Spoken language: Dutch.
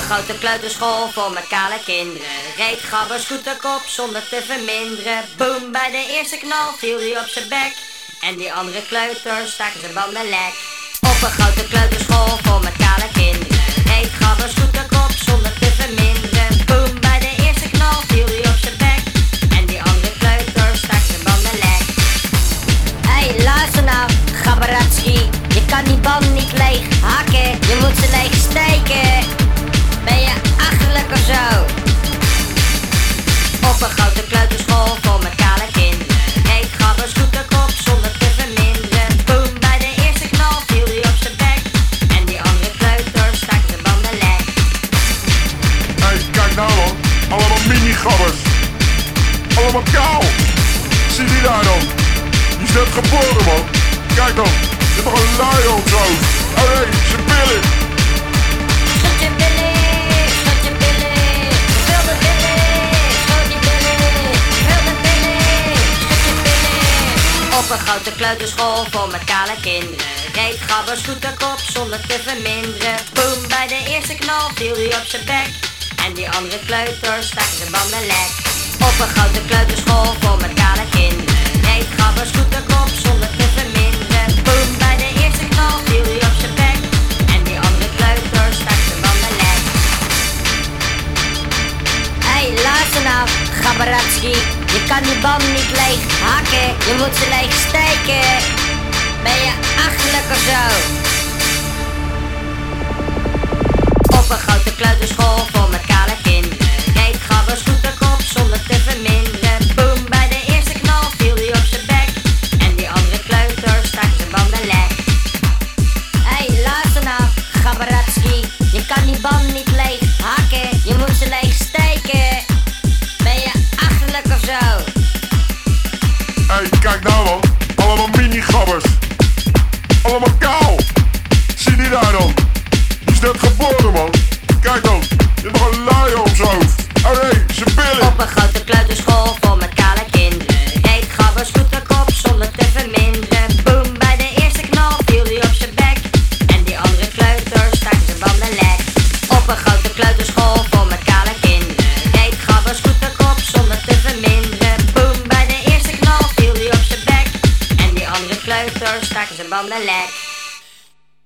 grote kleuterschool vol met kale kinderen. Reed gabber scooterkop zonder te verminderen. Boom, bij de eerste knal viel hij op zijn bek. En die andere kleuters staken zijn banden lek. Op een grote kleuterschool vol met kale kinderen. Reed gabber scooterkop zonder te verminderen. Boom, bij de eerste knal viel hij op zijn bek. En die andere kleuters staken zijn banden lek. Hey, luister nou, Gabaratski. Je kan die band niet leeg hakken, je moet ze leeg steken. Mini-gabbers. Allemaal kaal. Zie die daar dan? Die is net geboren man. Kijk dan. Is nog een lui op zo. Oh nee, zijn billen. Je je de je de je billen. Op een grote kleuterschool vol met kale kinderen. Reed Gabber scooterkop zonder te verminderen. Boom, bij de eerste knal viel hij op zijn bek. En die andere kleuters staken zijn banden lek. Op een grote kleuterschool vol met kale kinderen. Reed Gabber scooterkop zonder te verminderen. Boom, bij de eerste knal viel hij op zijn bek. En die andere kleuters staken zijn banden lek. Hey, luister nou, Gabaratski. Je kan die band niet leeg hakken, je moet ze leeg steken. Ben je achterlijk of zo? Op een grote kleuterschool kijk nou man. Allemaal mini-gabbers. Allemaal kaal. Zie die daar dan? Die is net geboren man. Kijk dan. Er is nog een lui op zijn hoofd. Oh billen. Op een grote kleuterschool vol met kale kinderen. Reed Gabber scooterkop zonder te verminderen. Boom, bij de eerste knal viel hij op zijn bek. En die andere kleuters staken zijn banden lek. Op een grote kleuterschool Bob the Leg.